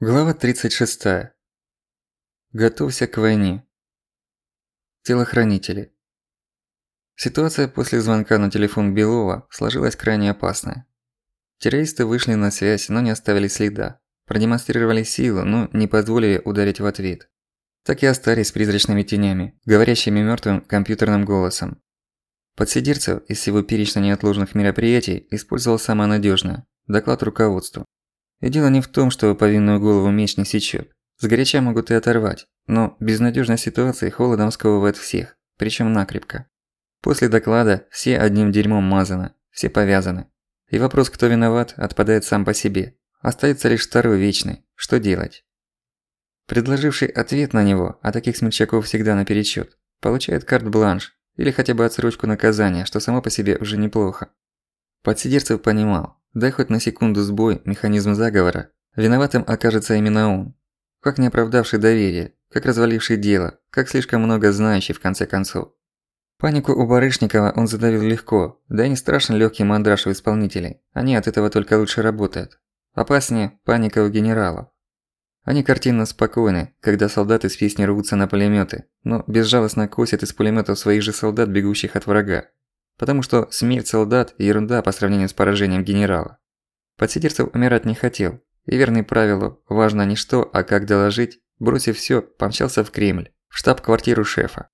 Глава 36. Готовься к войне. Телохранители. Ситуация после звонка на телефон Белова сложилась крайне опасная. Террористы вышли на связь, но не оставили следа. Продемонстрировали силу, но не позволили ударить в ответ. Так и остались призрачными тенями, говорящими мёртвым компьютерным голосом. Подсидерцев из всего перечня неотложных мероприятий использовал самое надёжное – доклад руководству. И дело не в том, что повинную голову меч не сечет. Сгоряча могут и оторвать, но безнадежной ситуации холодом сковывает всех, причем накрепко. После доклада все одним дерьмом мазаны, все повязаны. И вопрос, кто виноват, отпадает сам по себе. Остается лишь второй вечный – что делать? Предложивший ответ на него, а таких смельчаков всегда наперечёт, получает карт-бланш или хотя бы отсрочку наказания, что само по себе уже неплохо. Подсидерцев понимал, Дай хоть на секунду сбой механизм заговора, виноватым окажется именно он. Как не оправдавший доверие, как разваливший дело, как слишком много знающий в конце концов. Панику у Барышникова он задавил легко, да и не страшен легкий мандраж у исполнителей. Они от этого только лучше работают. Опаснее паника у генералов. Они картинно спокойны, когда солдаты с песни рвутся на пулеметы, но безжалостно косят из пулеметов своих же солдат, бегущих от врага. Потому что смерть солдат – ерунда по сравнению с поражением генерала. Подсидерцев умирать не хотел, и верный правилу «важно не что, а как доложить», бросив всё, помчался в Кремль, в штаб-квартиру шефа.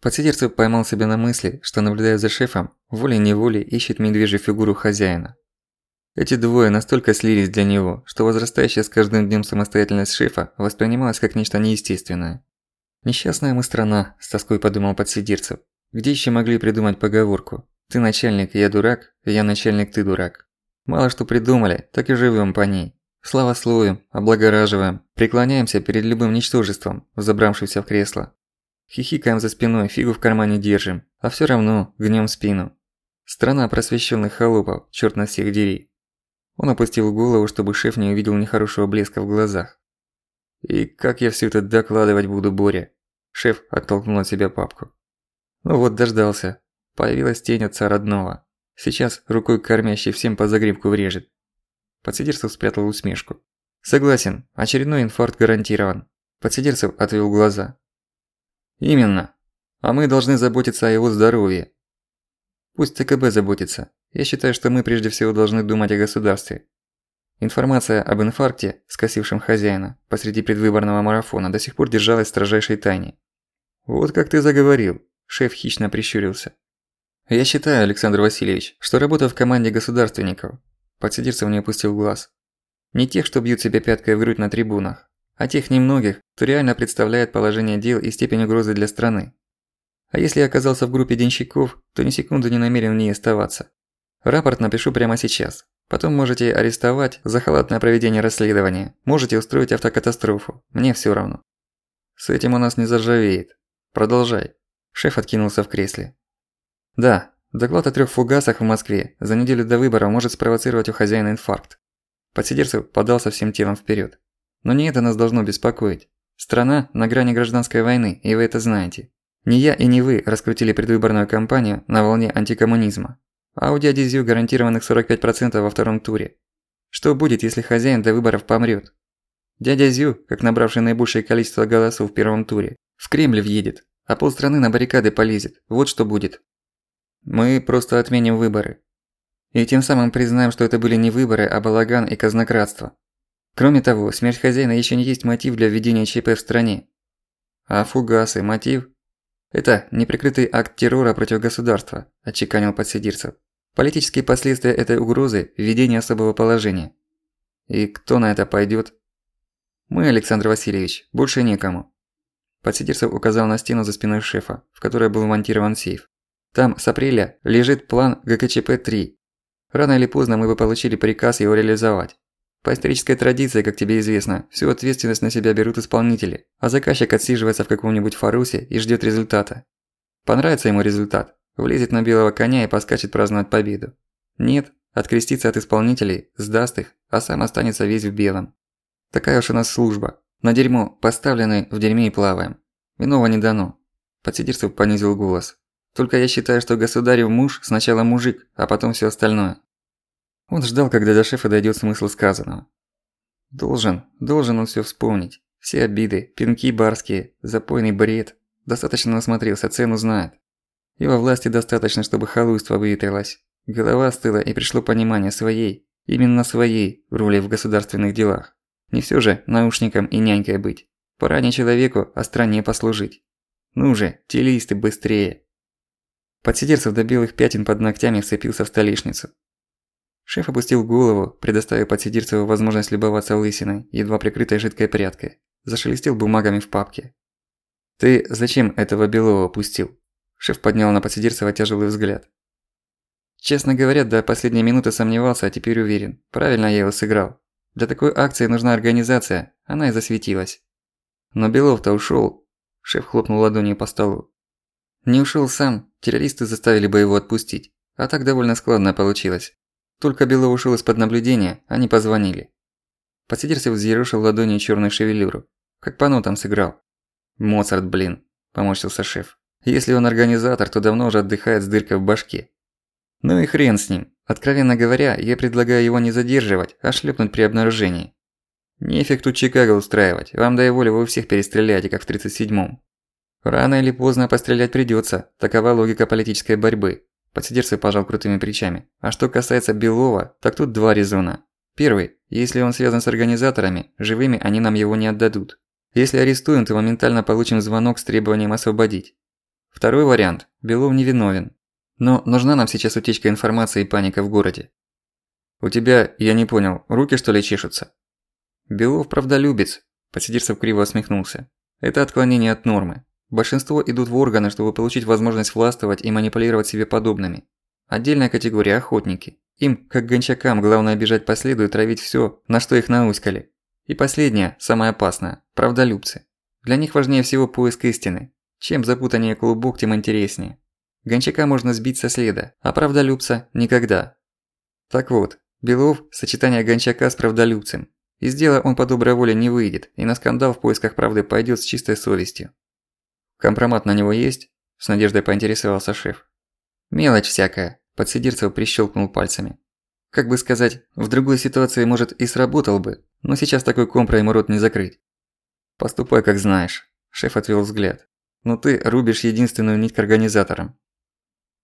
Подсидерцев поймал себя на мысли, что, наблюдая за шефом, волей-неволей ищет медвежью фигуру хозяина. Эти двое настолько слились для него, что возрастающая с каждым днём самостоятельность шефа воспринималась как нечто неестественное. «Несчастная мы страна», – с тоской подумал Подсидерцев. Где еще могли придумать поговорку «Ты начальник, я дурак, я начальник, ты дурак». Мало что придумали, так и живем по ней. Славословим, облагораживаем, преклоняемся перед любым ничтожеством, взобравшимся в кресло. Хихикаем за спиной, фигу в кармане держим, а все равно гнем спину. Страна просвещенных холопов, черт на всех дери. Он опустил голову, чтобы шеф не увидел нехорошего блеска в глазах. «И как я все это докладывать буду, Боря?» Шеф оттолкнул от себя папку. Ну вот дождался. Появилась тень отца родного. Сейчас рукой кормящий всем по загривку врежет. Подсидерцев спрятал усмешку. Согласен, очередной инфаркт гарантирован. Подсидерцев отвел глаза. Именно. А мы должны заботиться о его здоровье. Пусть ЦКБ заботится. Я считаю, что мы прежде всего должны думать о государстве. Информация об инфаркте, скосившем хозяина, посреди предвыборного марафона до сих пор держалась в строжайшей тайне. Вот как ты заговорил. Шеф хищно прищурился. «Я считаю, Александр Васильевич, что работа в команде государственников...» Подсидерцев не опустил глаз. «Не тех, что бьют себя пяткой в грудь на трибунах, а тех немногих, кто реально представляет положение дел и степень угрозы для страны. А если я оказался в группе денщиков, то ни секунды не намерен в ней оставаться. Рапорт напишу прямо сейчас. Потом можете арестовать за халатное проведение расследования, можете устроить автокатастрофу, мне всё равно. С этим у нас не заржавеет. Продолжай. Шеф откинулся в кресле. Да, доклад о трех фугасах в Москве за неделю до выбора может спровоцировать у хозяина инфаркт. Подсидерцев подался всем телом вперед. Но не это нас должно беспокоить. Страна на грани гражданской войны, и вы это знаете. Не я и не вы раскрутили предвыборную кампанию на волне антикоммунизма. А у дяди Зю гарантированных 45% во втором туре. Что будет, если хозяин до выборов помрет? Дядя Зю, как набравший наибольшее количество голосов в первом туре, в Кремль въедет, а полстраны на баррикады полезет. Вот что будет. Мы просто отменим выборы. И тем самым признаем, что это были не выборы, а балаган и казнократство. Кроме того, смерть хозяина еще не есть мотив для введения ЧП в стране. А фугасы – мотив? Это неприкрытый акт террора против государства, отчеканил подсидирцев. Политические последствия этой угрозы – введение особого положения. И кто на это пойдет? Мы, Александр Васильевич, больше некому. Подсидерцев указал на стену за спиной шефа, в которой был монтирован сейф. Там с апреля лежит план ГКЧП-3. Рано или поздно мы бы получили приказ его реализовать. По исторической традиции, как тебе известно, всю ответственность на себя берут исполнители, а заказчик отсиживается в каком-нибудь фарусе и ждет результата. Понравится ему результат, влезет на белого коня и поскачет праздновать победу. Нет, открестится от исполнителей, сдаст их, а сам останется весь в белом. Такая уж у нас служба. На дерьмо поставлены, в дерьме и плаваем. Иного не дано. Подсидерцев понизил голос. Только я считаю, что государев муж сначала мужик, а потом всё остальное. Он ждал, когда до шефа дойдёт смысл сказанного. Должен, должен он все вспомнить. Все обиды, пинки барские, запойный бред. Достаточно насмотрелся, цену знает. И во власти достаточно, чтобы халуйство выветрилось. Голова стыла и пришло понимание своей, именно своей, роли в государственных делах. Не все же наушником и нянькой быть. Пора не человеку, а стране послужить. Ну же, телисты, быстрее. Подсидерцев до белых пятен под ногтями вцепился в столешницу. Шеф опустил голову, предоставив подсидерцеву возможность любоваться лысиной, едва прикрытой жидкой прядкой. Зашелестел бумагами в папке. «Ты зачем этого Белого пустил?» Шеф поднял на подсидерцева тяжелый взгляд. Честно говоря, до последней минуты сомневался, а теперь уверен. Правильно я его сыграл. Для такой акции нужна организация, она и засветилась. Но Белов-то ушёл. Шеф хлопнул ладонью по столу. Не ушёл сам, террористы заставили бы его отпустить. А так довольно складно получилось. Только Белов ушёл из-под наблюдения, они позвонили. Подсидерцев взъерошил ладонью чёрную шевелюру. Как по нотам сыграл. «Моцарт, блин», – поморщился шеф. «Если он организатор, то давно уже отдыхает с дыркой в башке». «Ну и хрен с ним. Откровенно говоря, я предлагаю его не задерживать, а шлепнуть при обнаружении. Нефиг тут Чикаго устраивать, вам дай воли вы всех перестреляете, как в 37-м. Рано или поздно пострелять придётся, такова логика политической борьбы. Подсидерцев пожал крутыми плечами. А что касается Белова, так тут два резона. Первый, если он связан с организаторами, живыми они нам его не отдадут. Если арестуем, то моментально получим звонок с требованием освободить. Второй вариант, Белов невиновен. Но нужна нам сейчас утечка информации и паника в городе. У тебя, я не понял, руки что ли чешутся? Белов правдолюбец, Посидерцев криво усмехнулся. Это отклонение от нормы. Большинство идут в органы, чтобы получить возможность властвовать и манипулировать себе подобными. Отдельная категория – охотники. Им, как гончакам, главное бежать по следу и травить всё, на что их науськали. И последняя, самая опасная – правдолюбцы. Для них важнее всего поиск истины. Чем запутаннее клубок, тем интереснее. Гончака можно сбить со следа, а правдолюбца – никогда. Так вот, Белов – сочетание гончака с правдолюбцем. Из дела он по доброй воле не выйдет, и на скандал в поисках правды пойдет с чистой совестью. Компромат на него есть? С надеждой поинтересовался шеф. Мелочь всякая, подсидерцев прищелкнул пальцами. Как бы сказать, в другой ситуации, может, и сработал бы, но сейчас такой компро ему рот не закрыть. Поступай, как знаешь. Шеф отвел взгляд. Но ты рубишь единственную нить к организаторам.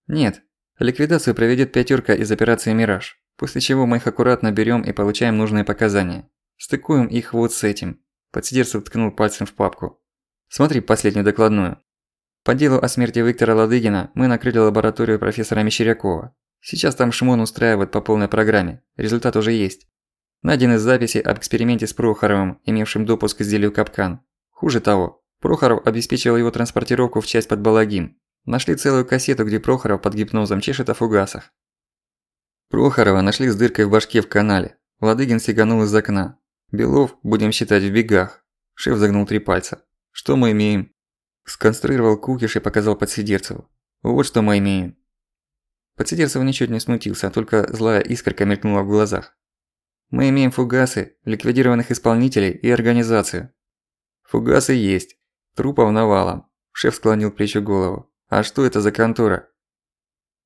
Нет, ликвидацию проведет пятерка из операции «Мираж», после чего мы их аккуратно берем и получаем нужные показания. Стыкуем их вот с этим. Подсидерцев ткнул пальцем в папку. Смотри последнюю докладную. По делу о смерти Виктора Ладыгина мы накрыли лабораторию профессора Мещерякова. Сейчас там шмон устраивают по полной программе. Результат уже есть. Найдены записи об эксперименте с Прохоровым, имевшим допуск к изделию капкан. Хуже того, Прохоров обеспечил его транспортировку в часть под Балагин. Нашли целую кассету, где Прохоров под гипнозом чешет о фугасах. Прохорова нашли с дыркой в башке в канале. Ладыгин сиганул из окна. Белов, будем считать, в бегах. Шеф загнул три пальца. Что мы имеем? Сконструировал кукиш и показал Подсидерцеву. Вот что мы имеем. Подсидерцев ничуть не смутился, только злая искорка мелькнула в глазах. Мы имеем фугасы, ликвидированных исполнителей и организацию. Фугасы есть. Трупов навалом. Шеф склонил плечу голову. А что это за контора?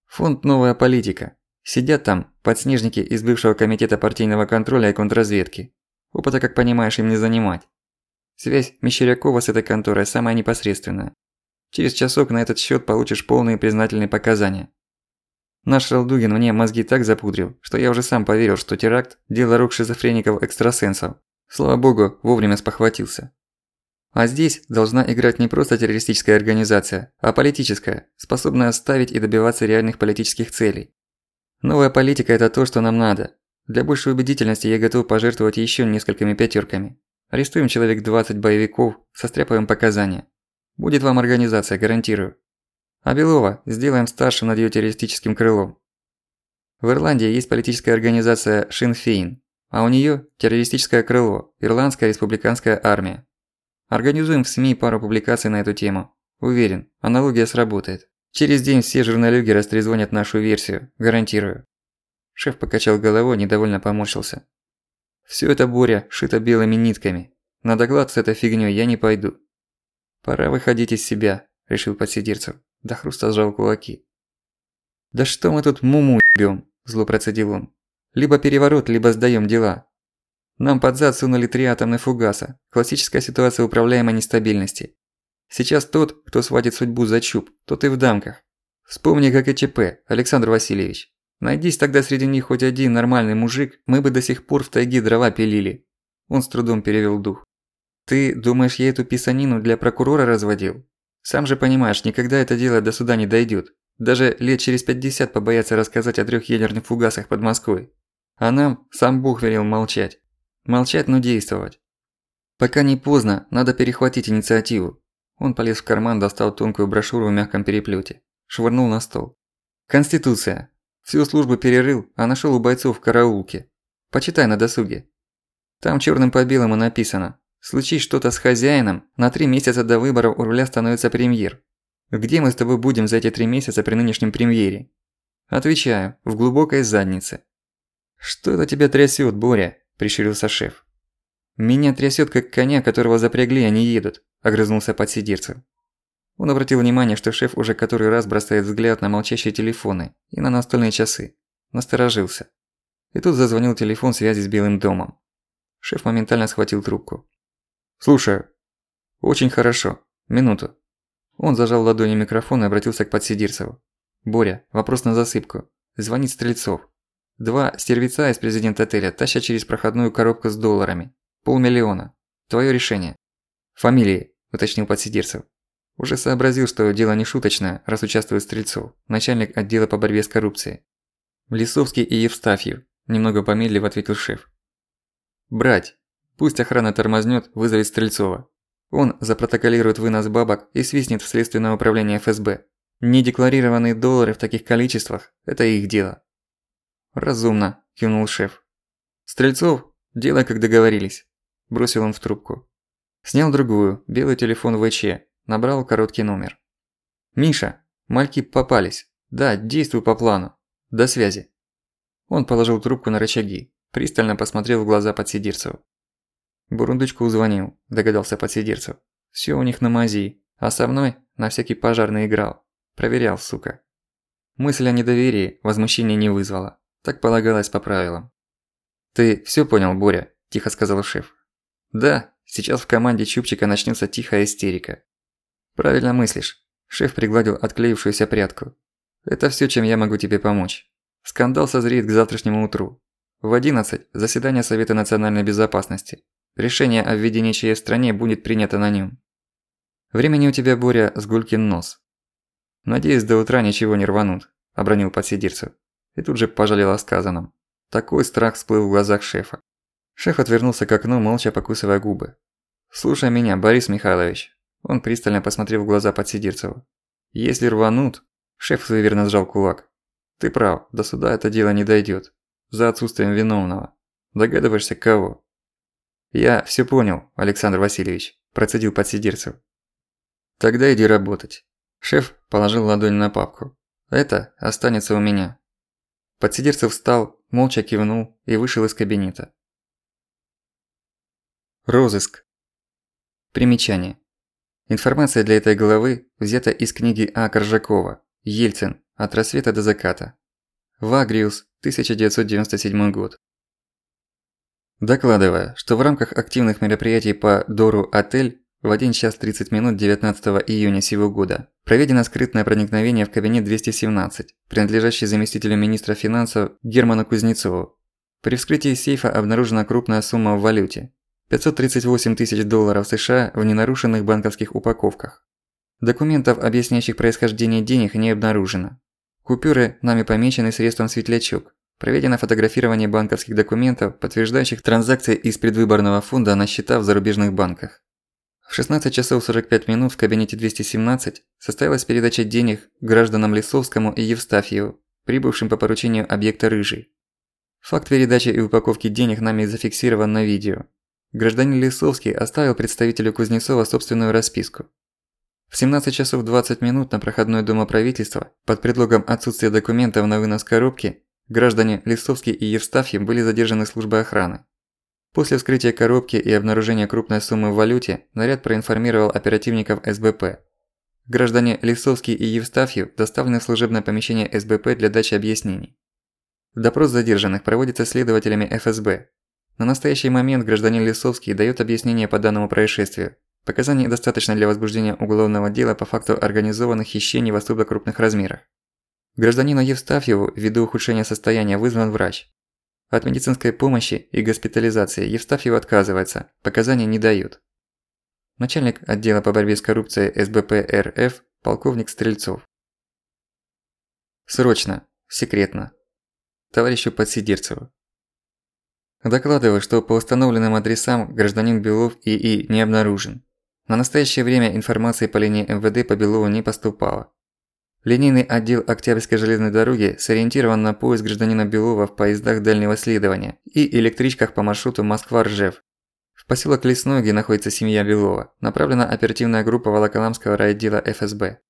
Фонд «Новая политика». Сидят там подснежники из бывшего комитета партийного контроля и контрразведки. Опыта, как понимаешь, им не занимать. Связь Мещерякова с этой конторой самая непосредственная. Через часок на этот счет получишь полные признательные показания. Наш Ралдугин мне мозги так запудрил, что я уже сам поверил, что теракт – дело рук шизофреников-экстрасенсов. Слава богу, вовремя спохватился. А здесь должна играть не просто террористическая организация, а политическая, способная ставить и добиваться реальных политических целей. Новая политика – это то, что нам надо. Для большей убедительности я готов пожертвовать еще несколькими пятерками. Арестуем человек 20 боевиков, состряпаем показания. Будет вам организация, гарантирую. А Белова сделаем старшим над её террористическим крылом. В Ирландии есть политическая организация Sinn Féin, а у неё террористическое крыло – Ирландская республиканская армия. Организуем в СМИ пару публикаций на эту тему. Уверен, аналогия сработает. Через день все журналюги растрезвонят нашу версию, гарантирую. Шеф покачал головой, недовольно поморщился. Всё это, Боря, шито белыми нитками. На доклад с этой фигнёй я не пойду. Пора выходить из себя, решил подсидерцев. До хруста сжал кулаки. «Да что мы тут муму ебём?» – зло процедил он. «Либо переворот, либо сдаём дела. Нам под зад сунули три атомных фугаса. Классическая ситуация управляемой нестабильности. Сейчас тот, кто схватит судьбу за чуб, тот и в дамках. Вспомни ГКЧП, Александр Васильевич. Найдись тогда среди них хоть один нормальный мужик, мы бы до сих пор в тайге дрова пилили. Он с трудом перевел дух. Ты думаешь, я эту писанину для прокурора разводил? Сам же понимаешь, никогда это дело до суда не дойдет. Даже лет через 50 побоятся рассказать о трех ядерных фугасах под Москвой. А нам сам Бог велел молчать. Молчать, но действовать. Пока не поздно, надо перехватить инициативу. Он полез в карман, достал тонкую брошюру в мягком переплете, швырнул на стол. Конституция. Всю службу перерыл, а нашел у бойцов в караулке. Почитай на досуге. Там черным по белому написано. Случись что-то с хозяином, на три месяца до выборов у руля становится премьер. Где мы с тобой будем за эти три месяца при нынешнем премьере? Отвечаю, в глубокой заднице. Что это тебя трясет, Боря? – прищурился шеф. «Меня трясет, как коня, которого запрягли, они едут», – огрызнулся подсидерцев. Он обратил внимание, что шеф уже который раз бросает взгляд на молчащие телефоны и на настольные часы. Насторожился. И тут зазвонил телефон связи с Белым домом. Шеф моментально схватил трубку. «Слушаю». «Очень хорошо. Минуту». Он зажал ладони микрофон и обратился к подсидирцеву. «Боря, вопрос на засыпку. Звонит Стрельцов. Два стервица из президента отеля тащат через проходную коробку с долларами. Полмиллиона. Твоё решение. Фамилии, уточнил подсидерцев. Уже сообразил, что дело не шуточное, раз участвует Стрельцов, начальник отдела по борьбе с коррупцией. Лисовский и Евстафьев, немного помедлив ответил шеф. Брать. Пусть охрана тормознёт, вызовет Стрельцова. Он запротоколирует вынос бабок и свистнет в следственное управление ФСБ. Недекларированные доллары в таких количествах – это их дело. «Разумно», – кивнул шеф. «Стрельцов, делай, как договорились», – бросил он в трубку. Снял другую, белый телефон ВЧ, набрал короткий номер. «Миша, мальки попались. Да, действуй по плану. До связи». Он положил трубку на рычаги, пристально посмотрел в глаза подсидирцеву. Бурундучку звонил, догадался подсидирцев. Всё у них на мази, а со мной на всякий пожарный играл. Проверял, сука. Мысль о недоверии возмущения не вызвала. Так полагалось по правилам. «Ты всё понял, Боря?» – тихо сказал шеф. «Да, сейчас в команде Чупчика начнётся тихая истерика». «Правильно мыслишь». Шеф пригладил отклеившуюся прядку. «Это всё, чем я могу тебе помочь. Скандал созреет к завтрашнему утру. В 11 – заседание Совета национальной безопасности. Решение о введении ЧС в стране будет принято на нём. Времени у тебя, Боря, с гулькин нос. Надеюсь, до утра ничего не рванут», – обронил подсидирцев и тут же пожалел о сказанном. Такой страх всплыл в глазах шефа. Шеф отвернулся к окну, молча покусывая губы. «Слушай меня, Борис Михайлович». Он пристально посмотрел в глаза подсидирцева. «Если рванут...» Шеф выверно сжал кулак. «Ты прав, до суда это дело не дойдёт. За отсутствием виновного. Догадываешься, кого?» «Я всё понял, Александр Васильевич», – процедил подсидирцев. «Тогда иди работать». Шеф положил ладонь на папку. «Это останется у меня. Подсидерцев встал, молча кивнул и вышел из кабинета. Розыск. Примечание. Информация для этой главы взята из книги А. Коржакова «Ельцин. От рассвета до заката». Вагриус, 1997 год. Докладывая, что в рамках активных мероприятий по Дору Отель в 1 час 30 минут 19 июня сего года проведено скрытное проникновение в кабинет 217, принадлежащий заместителю министра финансов Герману Кузнецову. При вскрытии сейфа обнаружена крупная сумма в валюте – 538 тысяч долларов США в ненарушенных банковских упаковках. Документов, объясняющих происхождение денег, не обнаружено. Купюры нами помечены средством «Светлячок». Проведено фотографирование банковских документов, подтверждающих транзакции из предвыборного фонда на счета в зарубежных банках. В 16 часов 45 минут в кабинете 217 состоялась передача денег гражданам Лисовскому и Евстафьеву, прибывшим по поручению объекта «Рыжий». Факт передачи и упаковки денег нами зафиксирован на видео. Гражданин Лисовский оставил представителю Кузнецова собственную расписку. В 17 часов 20 минут на проходной дома правительства под предлогом отсутствия документов на вынос коробки граждане Лисовский и Евстафьев были задержаны службой охраны. После вскрытия коробки и обнаружения крупной суммы в валюте, наряд проинформировал оперативников СБП. Граждане Лисовский и Евстафьев доставлены в служебное помещение СБП для дачи объяснений. Допрос задержанных проводится следователями ФСБ. На настоящий момент гражданин Лисовский даёт объяснение по данному происшествию. Показаний достаточно для возбуждения уголовного дела по факту организованных хищений в особо крупных размерах. Гражданину Евстафьеву ввиду ухудшения состояния вызван врач. От медицинской помощи и госпитализации Евстафьев отказывается, показания не дают. Начальник отдела по борьбе с коррупцией СБП РФ, полковник Стрельцов. Срочно, секретно. Товарищу Подсидерцеву. Докладываю, что по установленным адресам гражданин Белов ИИ не обнаружен. На настоящее время информации по линии МВД по Белову не поступало. Линейный отдел Октябрьской железной дороги сориентирован на поиск гражданина Белова в поездах дальнего следования и электричках по маршруту Москва-Ржев. В поселок Лесной, где находится семья Белова, направлена оперативная группа Волоколамского райотдела ФСБ.